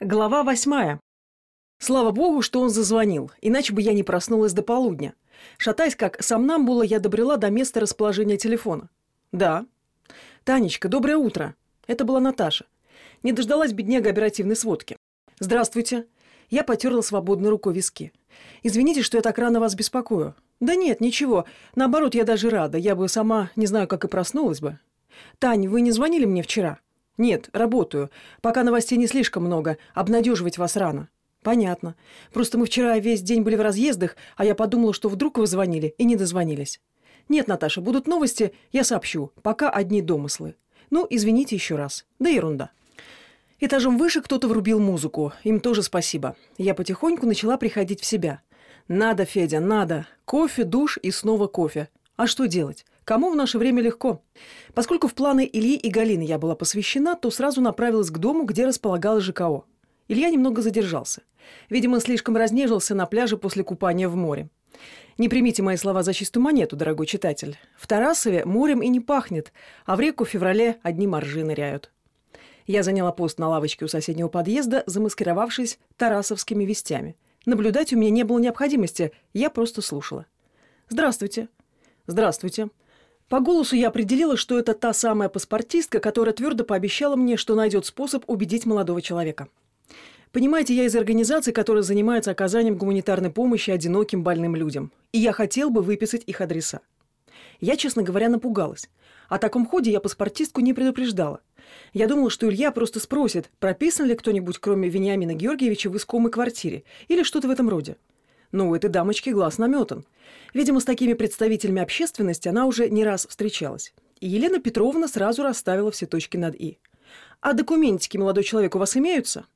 Глава восьмая. Слава богу, что он зазвонил, иначе бы я не проснулась до полудня. Шатаясь как сомнамбула, я добрела до места расположения телефона. «Да». «Танечка, доброе утро». Это была Наташа. Не дождалась бедняга оперативной сводки. «Здравствуйте». Я потерла свободной рукой виски. «Извините, что я так рано вас беспокою». «Да нет, ничего. Наоборот, я даже рада. Я бы сама не знаю, как и проснулась бы». «Тань, вы не звонили мне вчера?» «Нет, работаю. Пока новостей не слишком много. Обнадеживать вас рано». «Понятно. Просто мы вчера весь день были в разъездах, а я подумала, что вдруг вы звонили и не дозвонились». «Нет, Наташа, будут новости, я сообщу. Пока одни домыслы. Ну, извините еще раз. Да ерунда». Этажом выше кто-то врубил музыку. Им тоже спасибо. Я потихоньку начала приходить в себя. «Надо, Федя, надо. Кофе, душ и снова кофе. А что делать? Кому в наше время легко? Поскольку в планы Ильи и Галины я была посвящена, то сразу направилась к дому, где располагалось ЖКО. Илья немного задержался. Видимо, слишком разнежился на пляже после купания в море. Не примите мои слова за чистую монету, дорогой читатель. В Тарасове морем и не пахнет, а в реку в феврале одни моржи ныряют. Я заняла пост на лавочке у соседнего подъезда, замаскировавшись тарасовскими вестями. Наблюдать у меня не было необходимости, я просто слушала. «Здравствуйте», «Здравствуйте». По голосу я определила, что это та самая паспортистка, которая твердо пообещала мне, что найдет способ убедить молодого человека. Понимаете, я из организации, которая занимается оказанием гуманитарной помощи одиноким больным людям. И я хотел бы выписать их адреса. Я, честно говоря, напугалась. О таком ходе я паспортистку не предупреждала. Я думала, что Илья просто спросит, прописан ли кто-нибудь, кроме Вениамина Георгиевича, в искомой квартире, или что-то в этом роде. Но у этой дамочки глаз наметан. Видимо, с такими представителями общественности она уже не раз встречалась. И Елена Петровна сразу расставила все точки над «и». «А документики, молодой человек, у вас имеются?»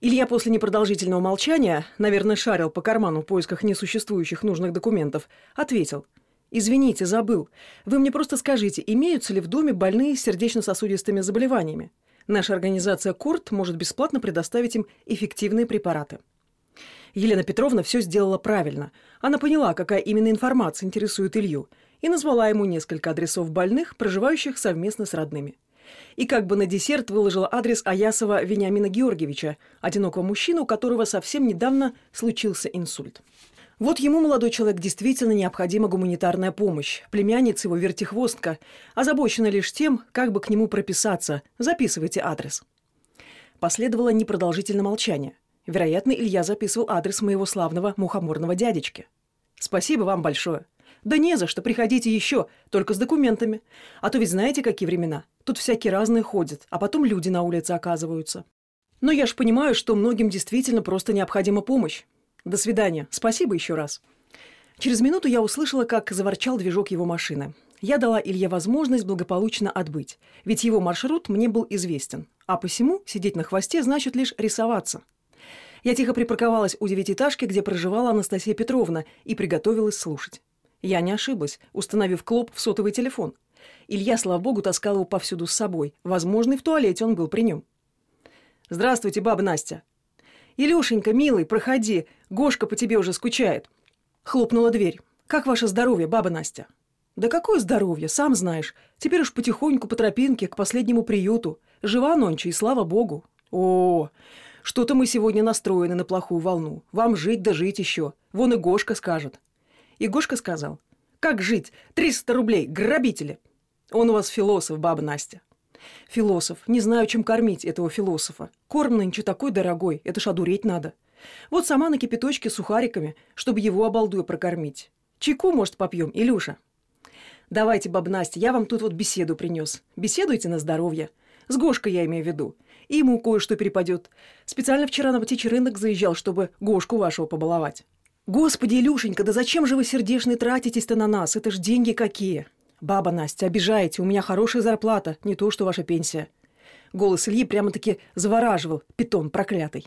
Илья после непродолжительного молчания, наверное, шарил по карману в поисках несуществующих нужных документов, ответил. «Извините, забыл. Вы мне просто скажите, имеются ли в доме больные с сердечно-сосудистыми заболеваниями? Наша организация «Курт» может бесплатно предоставить им эффективные препараты». Елена Петровна все сделала правильно. Она поняла, какая именно информация интересует Илью, и назвала ему несколько адресов больных, проживающих совместно с родными. И как бы на десерт выложила адрес Аясова Вениамина Георгиевича, одинокого мужчину, у которого совсем недавно случился инсульт. Вот ему, молодой человек, действительно необходима гуманитарная помощь. Племянница его вертихвостка, озабочена лишь тем, как бы к нему прописаться. Записывайте адрес. Последовало непродолжительное молчание. Вероятно, Илья записывал адрес моего славного мухоморного дядечки. Спасибо вам большое. Да не за что, приходите еще, только с документами. А то ведь знаете, какие времена. Тут всякие разные ходят, а потом люди на улице оказываются. Но я ж понимаю, что многим действительно просто необходима помощь. До свидания. Спасибо еще раз. Через минуту я услышала, как заворчал движок его машины. Я дала Илье возможность благополучно отбыть, ведь его маршрут мне был известен. А посему сидеть на хвосте значит лишь рисоваться. Я тихо припарковалась у девятиэтажки, где проживала Анастасия Петровна, и приготовилась слушать. Я не ошиблась, установив клоп в сотовый телефон. Илья, слава богу, таскал его повсюду с собой. Возможно, и в туалете он был при нем. «Здравствуйте, баба Настя». «Илюшенька, милый, проходи. Гошка по тебе уже скучает». Хлопнула дверь. «Как ваше здоровье, баба Настя?» «Да какое здоровье, сам знаешь. Теперь уж потихоньку по тропинке к последнему приюту. Жива нонче, и слава богу». «О, что-то мы сегодня настроены на плохую волну. Вам жить да жить еще. Вон и Гошка скажет». И Гошка сказал. «Как жить? 300 рублей, грабители!» «Он у вас философ, баба Настя». «Философ. Не знаю, чем кормить этого философа. Корм нынче такой дорогой, это ж одуреть надо. Вот сама на кипяточке с сухариками, чтобы его обалдуя прокормить. Чайку, может, попьем, Илюша?» «Давайте, баба Настя, я вам тут вот беседу принес. Беседуйте на здоровье. С Гошкой я имею в виду. И ему кое-что перепадет. Специально вчера на птичий рынок заезжал, чтобы Гошку вашего побаловать. Господи, Илюшенька, да зачем же вы сердечный тратитесь-то на нас? Это ж деньги какие. Баба Настя, обижаете, у меня хорошая зарплата, не то что ваша пенсия. Голос Ильи прямо-таки завораживал, питон проклятый.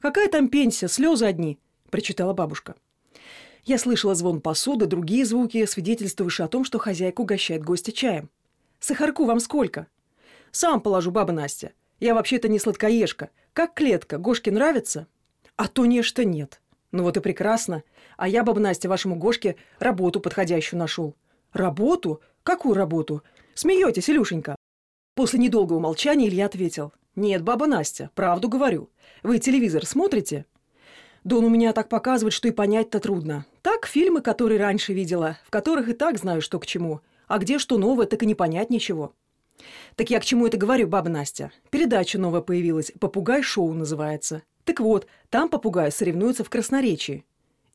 «Какая там пенсия? Слезы одни!» – прочитала бабушка. Я слышала звон посуды, другие звуки, свидетельствующие о том, что хозяйка угощает гостя чаем. «Сахарку вам сколько?» «Сам положу, баба Настя. Я вообще-то не сладкоежка. Как клетка. Гошке нравится? А то нечто нет. Ну вот и прекрасно. А я, баба Настя, вашему Гошке работу подходящую нашел. Работу? Какую работу? Смеетесь, Илюшенька? После недолгого молчания Илья ответил. Нет, баба Настя, правду говорю. Вы телевизор смотрите? Да он у меня так показывает, что и понять-то трудно. Так, фильмы, которые раньше видела, в которых и так знаю, что к чему. А где что новое, так и не понять ничего. Так я к чему это говорю, баба Настя? Передача новая появилась, «Попугай-шоу» называется. Так вот, там попугай соревнуется в красноречии.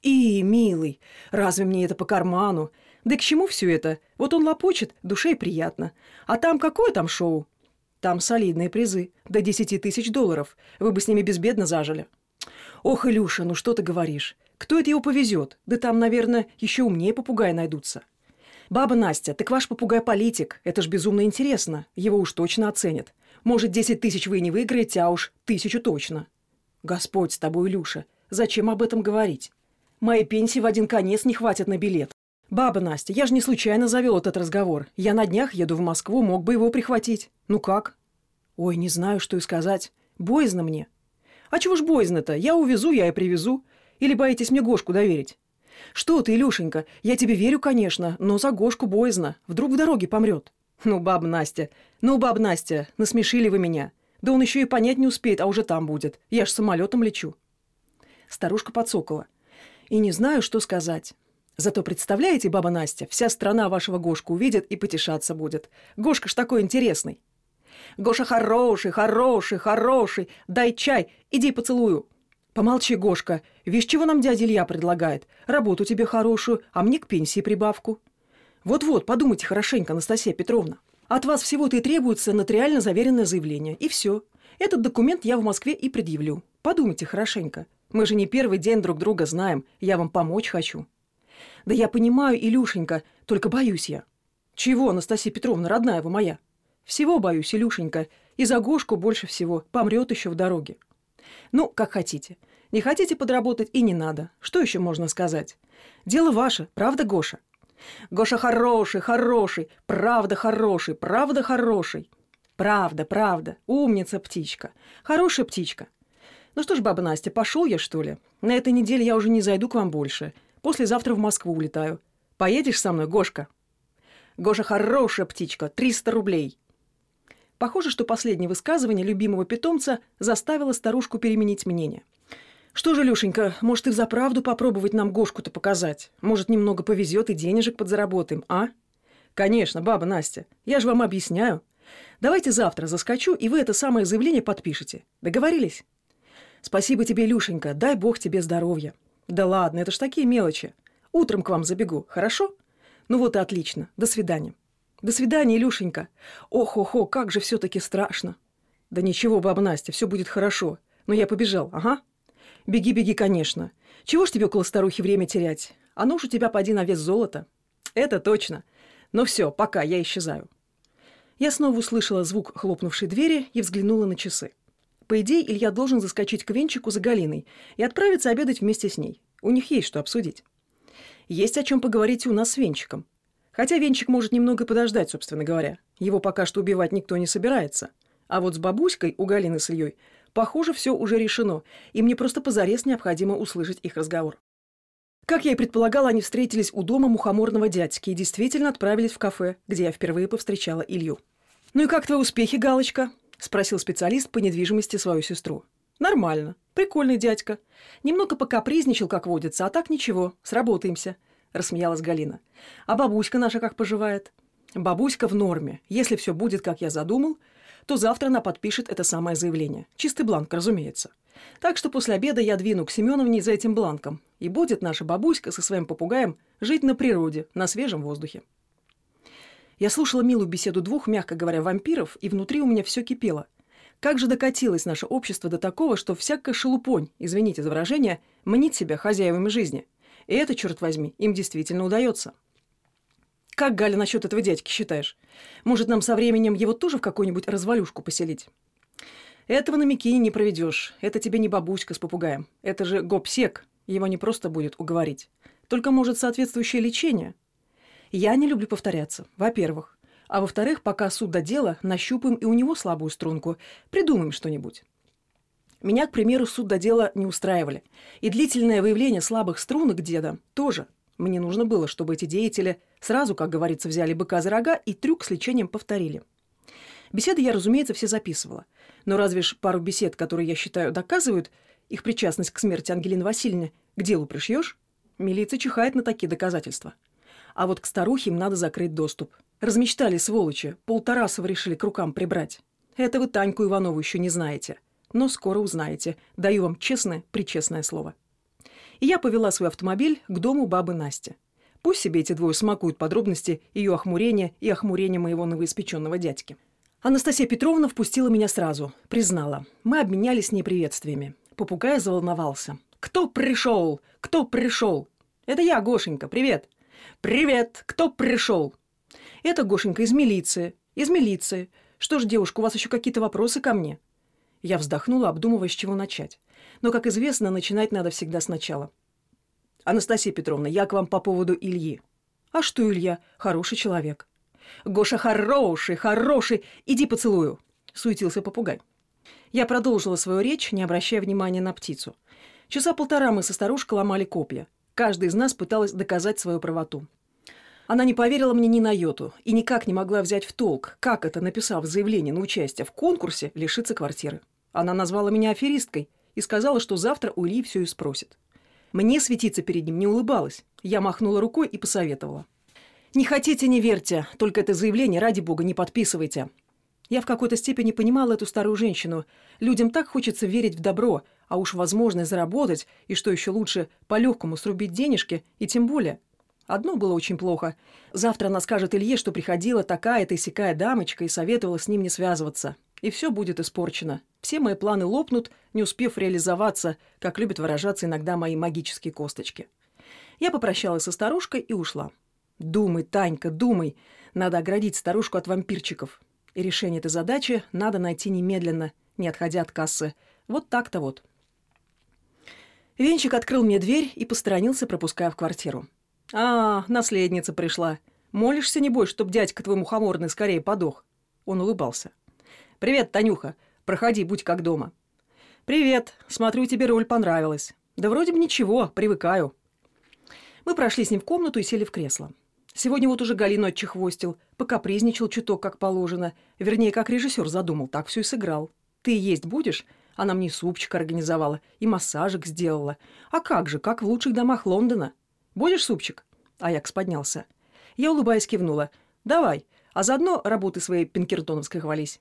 И, милый, разве мне это по карману? Да к чему все это? Вот он лопочет, душе и приятно. А там какое там шоу? Там солидные призы, до десяти тысяч долларов. Вы бы с ними безбедно зажили. Ох, Илюша, ну что ты говоришь? Кто это его повезет? Да там, наверное, еще умнее попугаи найдутся. Баба Настя, так ваш попугай политик. Это ж безумно интересно. Его уж точно оценят. Может, десять тысяч вы не выиграете, а уж тысячу точно. Господь с тобой, Илюша. Зачем об этом говорить? Моей пенсии в один конец не хватит на билет. «Баба Настя, я же не случайно завел этот разговор. Я на днях еду в Москву, мог бы его прихватить. Ну как?» «Ой, не знаю, что и сказать. Боязно мне». «А чего ж боязно-то? Я увезу, я и привезу. Или боитесь мне Гошку доверить?» «Что ты, Илюшенька, я тебе верю, конечно, но за Гошку боязно. Вдруг в дороге помрет». «Ну, баба Настя, ну, баба Настя, насмешили вы меня. Да он еще и понять не успеет, а уже там будет. Я ж самолетом лечу». Старушка подсокола. «И не знаю, что сказать. Зато представляете, баба Настя, вся страна вашего Гошку увидит и потешаться будет. Гошка ж такой интересный. Гоша хороший, хороший, хороший. Дай чай, иди поцелую. Помолчи, Гошка. Видишь, чего нам дядя Илья предлагает? Работу тебе хорошую, а мне к пенсии прибавку. Вот-вот, подумайте хорошенько, Анастасия Петровна. От вас всего-то и требуется нотариально заверенное заявление. И все. Этот документ я в Москве и предъявлю. Подумайте хорошенько. Мы же не первый день друг друга знаем. Я вам помочь хочу. Да я понимаю, Илюшенька, только боюсь я. Чего, Анастасия Петровна, родная вы моя? Всего боюсь, Илюшенька, и за Гошку больше всего помрет еще в дороге. Ну, как хотите. Не хотите подработать и не надо. Что еще можно сказать? Дело ваше, правда, Гоша? Гоша хороший, хороший, правда хороший, правда хороший. Правда, правда, умница птичка. Хорошая птичка. Ну что ж, баба Настя, пошел я, что ли? На этой неделе я уже не зайду к вам больше. Послезавтра в Москву улетаю. Поедешь со мной, Гошка?» «Гоша хорошая птичка, 300 рублей». Похоже, что последнее высказывание любимого питомца заставило старушку переменить мнение. «Что же, Люшенька, может, и взаправду попробовать нам Гошку-то показать? Может, немного повезет и денежек подзаработаем, а?» «Конечно, баба Настя, я же вам объясняю. Давайте завтра заскочу, и вы это самое заявление подпишете. Договорились?» «Спасибо тебе, Люшенька, дай бог тебе здоровья». Да ладно, это ж такие мелочи. Утром к вам забегу, хорошо? Ну вот и отлично. До свидания. До свидания, Илюшенька. Ох-охо, как же все-таки страшно. Да ничего, баба Настя, все будет хорошо. Но я побежал, ага. Беги, беги, конечно. Чего ж тебе около старухи время терять? А нож у тебя поди на вес золота. Это точно. Но все, пока, я исчезаю. Я снова услышала звук хлопнувшей двери и взглянула на часы. По идее, Илья должен заскочить к Венчику за Галиной и отправиться обедать вместе с ней. У них есть что обсудить. Есть о чем поговорить у нас с Венчиком. Хотя Венчик может немного подождать, собственно говоря. Его пока что убивать никто не собирается. А вот с бабуськой у Галины с Ильей, похоже, все уже решено, и мне просто позарез необходимо услышать их разговор. Как я и предполагала, они встретились у дома мухоморного дядьки и действительно отправились в кафе, где я впервые повстречала Илью. «Ну и как твои успехи, Галочка?» – спросил специалист по недвижимости свою сестру. «Нормально. Прикольный дядька. Немного покапризничал, как водится, а так ничего. Сработаемся», – рассмеялась Галина. «А бабуська наша как поживает?» «Бабуська в норме. Если все будет, как я задумал, то завтра она подпишет это самое заявление. Чистый бланк, разумеется. Так что после обеда я двину к Семеновне за этим бланком, и будет наша бабуська со своим попугаем жить на природе, на свежем воздухе». Я слушала милую беседу двух, мягко говоря, вампиров, и внутри у меня все кипело. Как же докатилось наше общество до такого, что всякая шелупонь, извините за выражение, мнит себя хозяевами жизни. И это, черт возьми, им действительно удается. Как, Галя, насчет этого дядьки считаешь? Может, нам со временем его тоже в какую-нибудь развалюшку поселить? Этого на Микине не проведешь. Это тебе не бабуська с попугаем. Это же гопсек. Его не просто будет уговорить. Только, может, соответствующее лечение – я не люблю повторяться, во-первых. А во-вторых, пока суд до дела, нащупаем и у него слабую струнку, придумаем что-нибудь. Меня, к примеру, суд до дела не устраивали. И длительное выявление слабых струнок деда тоже. Мне нужно было, чтобы эти деятели сразу, как говорится, взяли быка за рога и трюк с лечением повторили. Беседы я, разумеется, все записывала. Но разве ж пару бесед, которые, я считаю, доказывают их причастность к смерти Ангелины Васильевны, к делу пришьешь? Милиция чихает на такие доказательства. А вот к старухе им надо закрыть доступ. Размечтали, сволочи, полторасова решили к рукам прибрать. Это вы Таньку Иванову еще не знаете. Но скоро узнаете. Даю вам честное, причестное слово. И я повела свой автомобиль к дому бабы Насти. Пусть себе эти двое смакуют подробности ее охмурения и охмурения моего новоиспеченного дядьки. Анастасия Петровна впустила меня сразу, признала. Мы обменялись с ней приветствиями. Попугай заволновался. «Кто пришел? Кто пришел?» «Это я, Гошенька, привет!» «Привет! Кто пришел?» «Это Гошенька из милиции. Из милиции. Что ж, девушка, у вас еще какие-то вопросы ко мне?» Я вздохнула, обдумывая, с чего начать. Но, как известно, начинать надо всегда сначала. «Анастасия Петровна, я к вам по поводу Ильи». «А что Илья? Хороший человек». «Гоша хороший, хороший! Иди поцелую!» — суетился попугай. Я продолжила свою речь, не обращая внимания на птицу. Часа полтора мы со старушкой ломали копья. Каждый из нас пыталась доказать свою правоту. Она не поверила мне ни на йоту и никак не могла взять в толк, как это, написав заявление на участие в конкурсе, лишиться квартиры. Она назвала меня аферисткой и сказала, что завтра у Ильи все и спросит. Мне светиться перед ним не улыбалась. Я махнула рукой и посоветовала. «Не хотите, не верьте, только это заявление, ради бога, не подписывайте». Я в какой-то степени понимала эту старую женщину. Людям так хочется верить в добро, а уж возможность заработать, и что еще лучше, по-легкому срубить денежки, и тем более. Одно было очень плохо. Завтра она скажет Илье, что приходила такая-то и сякая дамочка и советовала с ним не связываться. И все будет испорчено. Все мои планы лопнут, не успев реализоваться, как любят выражаться иногда мои магические косточки. Я попрощалась со старушкой и ушла. Думай, Танька, думай. Надо оградить старушку от вампирчиков. И решение этой задачи надо найти немедленно, не отходя от кассы. Вот так-то вот. Венчик открыл мне дверь и посторонился, пропуская в квартиру. «А, наследница пришла. Молишься, небось, чтоб дядька твой мухоморный скорее подох?» Он улыбался. «Привет, Танюха. Проходи, будь как дома». «Привет. Смотрю, тебе роль понравилась». «Да вроде бы ничего, привыкаю». Мы прошли с ним в комнату и сели в кресло. Сегодня вот уже Галину отчехвостил, покапризничал чуток, как положено. Вернее, как режиссер задумал, так все и сыграл. «Ты есть будешь?» Она мне супчик организовала и массажик сделала. А как же, как в лучших домах Лондона. Будешь супчик?» Аякс поднялся. Я, улыбаясь, кивнула. «Давай, а заодно работы своей пинкертоновской хвались».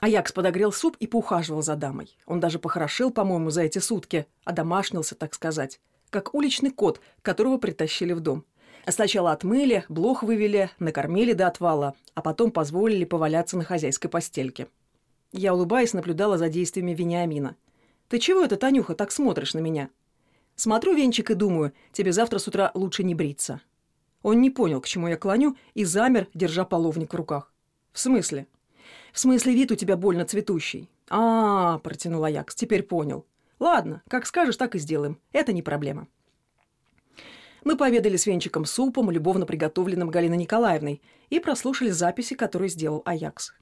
Аякс подогрел суп и поухаживал за дамой. Он даже похорошел, по-моему, за эти сутки, одомашнился, так сказать. Как уличный кот, которого притащили в дом. Сначала отмыли, блох вывели, накормили до отвала, а потом позволили поваляться на хозяйской постельке. Я, улыбаясь, наблюдала за действиями Вениамина. «Ты чего это, Танюха, так смотришь на меня?» «Смотрю, Венчик, и думаю, тебе завтра с утра лучше не бриться». Он не понял, к чему я клоню, и замер, держа половник в руках. «В смысле?» «В смысле, вид у тебя больно цветущий». «А, -а, -а протянула Якс, теперь понял. Ладно, как скажешь, так и сделаем. Это не проблема». Мы поведали с Венчиком супом, любовно приготовленным Галиной Николаевной, и прослушали записи, которые сделал Аякс.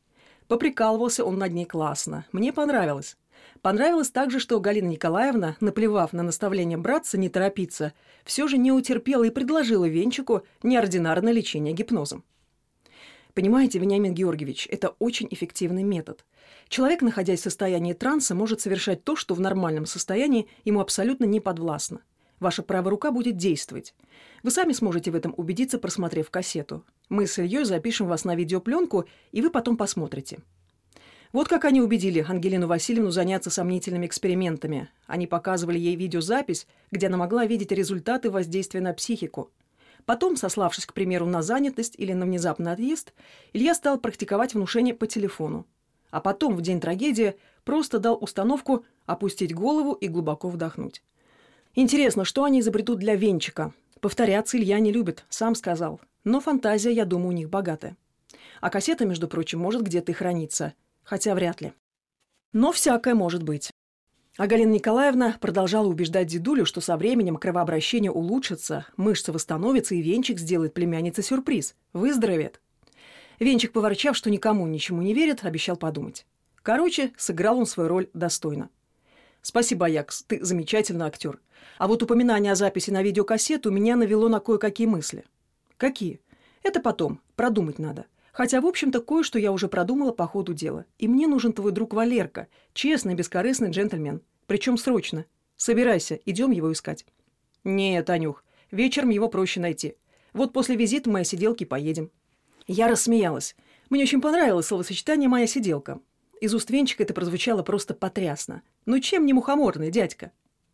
Поприкалывался он над ней классно. Мне понравилось. Понравилось также, что Галина Николаевна, наплевав на наставление братца не торопиться, все же не утерпела и предложила Венчику неординарное лечение гипнозом. Понимаете, Вениамин Георгиевич, это очень эффективный метод. Человек, находясь в состоянии транса, может совершать то, что в нормальном состоянии ему абсолютно не подвластно. Ваша правая рука будет действовать. Вы сами сможете в этом убедиться, просмотрев кассету. Мы с Ильей запишем вас на видеопленку, и вы потом посмотрите. Вот как они убедили Ангелину Васильевну заняться сомнительными экспериментами. Они показывали ей видеозапись, где она могла видеть результаты воздействия на психику. Потом, сославшись, к примеру, на занятость или на внезапный отъезд, Илья стал практиковать внушение по телефону. А потом, в день трагедии, просто дал установку опустить голову и глубоко вдохнуть. Интересно, что они изобретут для венчика? Повторяться Илья не любит, сам сказал. Но фантазия, я думаю, у них богатая. А кассета, между прочим, может где-то и храниться. Хотя вряд ли. Но всякое может быть. А Галина Николаевна продолжала убеждать дедулю, что со временем кровообращение улучшится, мышцы восстановятся, и Венчик сделает племяннице сюрприз. Выздоровеет. Венчик, поворчав, что никому ничему не верит, обещал подумать. Короче, сыграл он свою роль достойно. Спасибо, Аякс, ты замечательный актер. А вот упоминание о записи на видеокассету меня навело на кое-какие мысли. Какие? Это потом. Продумать надо. Хотя, в общем-то, кое-что я уже продумала по ходу дела. И мне нужен твой друг Валерка, честный, бескорыстный джентльмен. Причем срочно. Собирайся, идем его искать. Нет, Танюх, вечером его проще найти. Вот после визита моей сиделки поедем. Я рассмеялась. Мне очень понравилось словосочетание «моя сиделка». Из уст Венчика это прозвучало просто потрясно. Ну чем не мухоморный, дядька?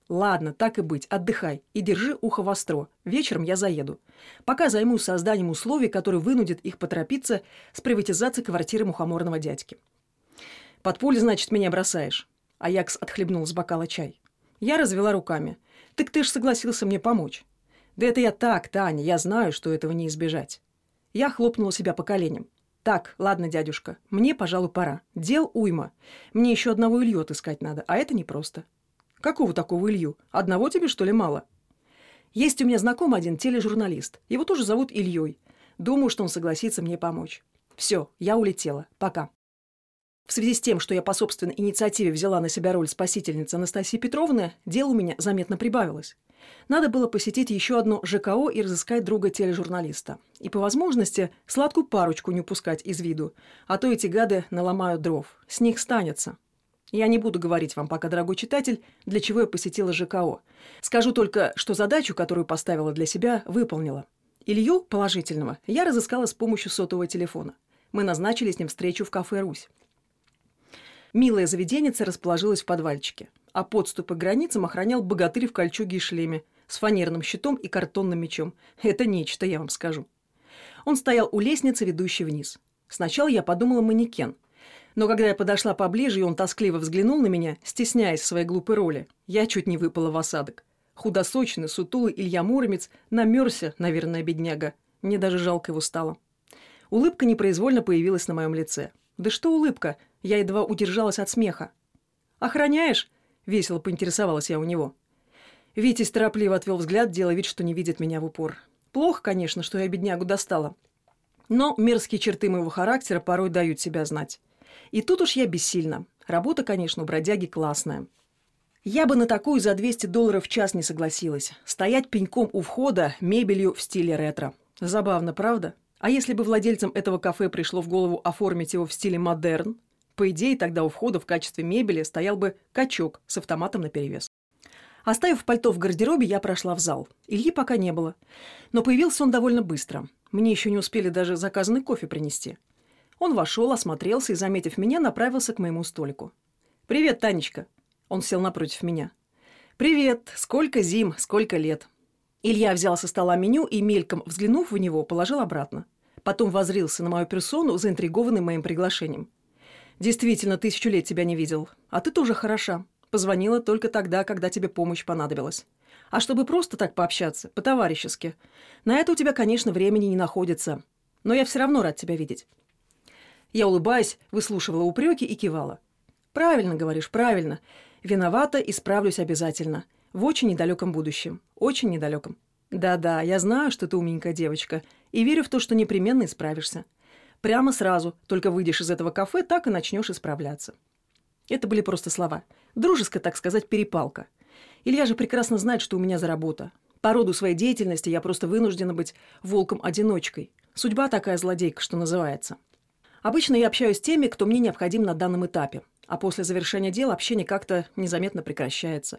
Ладно, так и быть, отдыхай и держи ухо востро. Вечером я заеду. Пока займусь созданием условий, которые вынудят их поторопиться с приватизацией квартиры мухоморного дядьки. Под пуль, значит, меня бросаешь. Аякс отхлебнул с бокала чай. Я развела руками. Так ты ж согласился мне помочь. Да это я так, Таня, я знаю, что этого не избежать. Я хлопнула себя по коленям. «Так, ладно, дядюшка, мне, пожалуй, пора. Дел уйма. Мне еще одного Илью отыскать надо, а это непросто». «Какого такого Илью? Одного тебе, что ли, мало?» «Есть у меня знакомый один тележурналист. Его тоже зовут Ильей. Думаю, что он согласится мне помочь. Все, я улетела. Пока». В связи с тем, что я по собственной инициативе взяла на себя роль спасительницы Анастасии Петровны, дел у меня заметно прибавилось. Надо было посетить еще одно ЖКО и разыскать друга тележурналиста. И по возможности сладкую парочку не упускать из виду, а то эти гады наломают дров. С них станется. Я не буду говорить вам пока, дорогой читатель, для чего я посетила ЖКО. Скажу только, что задачу, которую поставила для себя, выполнила. Илью, положительного, я разыскала с помощью сотового телефона. Мы назначили с ним встречу в кафе «Русь». Милая заведенница расположилась в подвальчике а подступы к границам охранял богатырь в кольчуге и шлеме, с фанерным щитом и картонным мечом. Это нечто, я вам скажу. Он стоял у лестницы, ведущей вниз. Сначала я подумала манекен. Но когда я подошла поближе, и он тоскливо взглянул на меня, стесняясь своей глупой роли, я чуть не выпала в осадок. Худосочный, сутулый Илья Муромец намерзся, наверное, бедняга. Мне даже жалко его стало. Улыбка непроизвольно появилась на моем лице. Да что улыбка? Я едва удержалась от смеха. «Охраняешь?» — весело поинтересовалась я у него. Витязь торопливо отвел взгляд, делая вид, что не видит меня в упор. Плохо, конечно, что я беднягу достала. Но мерзкие черты моего характера порой дают себя знать. И тут уж я бессильна. Работа, конечно, у бродяги классная. Я бы на такую за 200 долларов в час не согласилась. Стоять пеньком у входа мебелью в стиле ретро. Забавно, правда? А если бы владельцам этого кафе пришло в голову оформить его в стиле модерн, по идее, тогда у входа в качестве мебели стоял бы качок с автоматом наперевес. Оставив пальто в гардеробе, я прошла в зал. Ильи пока не было. Но появился он довольно быстро. Мне еще не успели даже заказанный кофе принести. Он вошел, осмотрелся и, заметив меня, направился к моему столику. «Привет, Танечка!» Он сел напротив меня. «Привет! Сколько зим, сколько лет!» Илья взял со стола меню и, мельком взглянув в него, положил обратно. Потом возрился на мою персону, заинтригованный моим приглашением. Действительно, тысячу лет тебя не видел. А ты тоже хороша. Позвонила только тогда, когда тебе помощь понадобилась. А чтобы просто так пообщаться, по-товарищески. На это у тебя, конечно, времени не находится. Но я все равно рад тебя видеть. Я, улыбаясь, выслушивала упреки и кивала. «Правильно, говоришь, правильно. Виновата, исправлюсь обязательно. В очень недалеком будущем. Очень недалеком. Да-да, я знаю, что ты умненькая девочка, и верю в то, что непременно исправишься. Прямо сразу, только выйдешь из этого кафе, так и начнешь исправляться. Это были просто слова. Дружеская, так сказать, перепалка. Илья же прекрасно знает, что у меня за работа. По роду своей деятельности я просто вынуждена быть волком-одиночкой. Судьба такая злодейка, что называется. Обычно я общаюсь с теми, кто мне необходим на данном этапе. А после завершения дела общение как-то незаметно прекращается.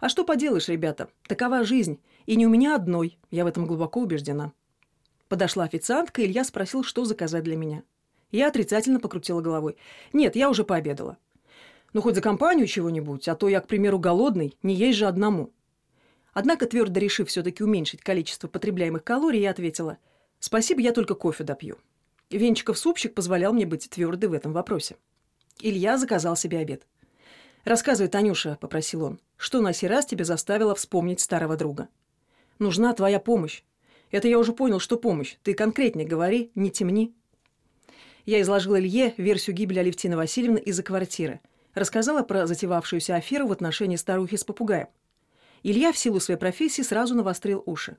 А что поделаешь, ребята, такова жизнь. И не у меня одной, я в этом глубоко убеждена. Подошла официантка, Илья спросил, что заказать для меня. Я отрицательно покрутила головой. «Нет, я уже пообедала». «Ну, хоть за компанию чего-нибудь, а то я, к примеру, голодный, не есть же одному». Однако, твердо решив все-таки уменьшить количество потребляемых калорий, я ответила, «Спасибо, я только кофе допью». Венчиков супчик позволял мне быть твердой в этом вопросе. Илья заказал себе обед. «Рассказывай, Танюша», — попросил он, — «что на сей раз тебя заставило вспомнить старого друга?» «Нужна твоя помощь. Это я уже понял, что помощь. Ты конкретнее говори, не темни. Я изложил Илье версию гибели Алевтины Васильевны из-за квартиры. Рассказала про затевавшуюся аферу в отношении старухи с попугаем. Илья в силу своей профессии сразу навострил уши.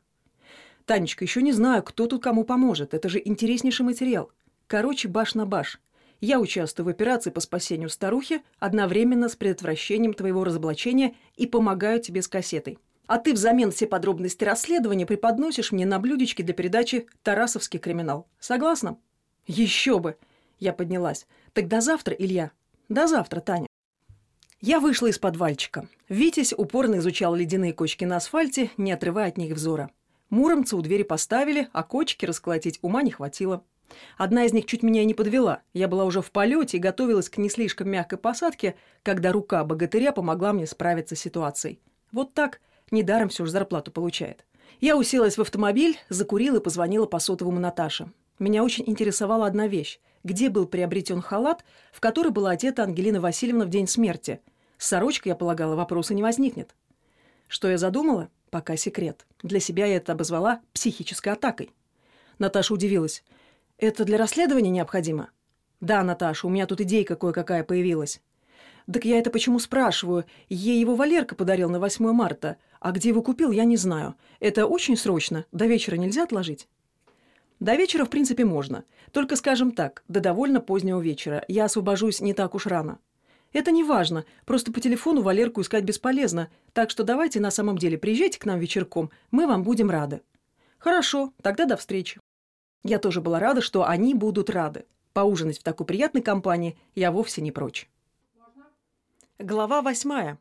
«Танечка, еще не знаю, кто тут кому поможет. Это же интереснейший материал. Короче, баш на баш. Я участвую в операции по спасению старухи одновременно с предотвращением твоего разоблачения и помогаю тебе с кассетой. А ты взамен все подробности расследования преподносишь мне на блюдечке для передачи «Тарасовский криминал». Согласна? Еще бы! Я поднялась. До завтра, Илья. До завтра, Таня. Я вышла из подвальчика. Витязь упорно изучал ледяные кочки на асфальте, не отрывая от них взора. Муромца у двери поставили, а кочки расколотить ума не хватило. Одна из них чуть меня не подвела. Я была уже в полете и готовилась к не слишком мягкой посадке, когда рука богатыря помогла мне справиться с ситуацией. Вот так. Недаром все же зарплату получает. Я уселась в автомобиль, закурила и позвонила по сотовому Наташе. Меня очень интересовала одна вещь. Где был приобретен халат, в который была одета Ангелина Васильевна в день смерти? С сорочкой, я полагала, вопроса не возникнет. Что я задумала? Пока секрет. Для себя я это обозвала психической атакой. Наташа удивилась. «Это для расследования необходимо?» «Да, Наташа, у меня тут идейка кое-какая появилась». «Так я это почему спрашиваю? Ей его Валерка подарил на 8 марта. А где его купил, я не знаю. Это очень срочно. До вечера нельзя отложить?» «До вечера, в принципе, можно. Только, скажем так, до довольно позднего вечера. Я освобожусь не так уж рано». «Это не важно. Просто по телефону Валерку искать бесполезно. Так что давайте на самом деле приезжайте к нам вечерком. Мы вам будем рады». «Хорошо. Тогда до встречи». Я тоже была рада, что они будут рады. Поужинать в такой приятной компании я вовсе не прочь. Глава восьмая.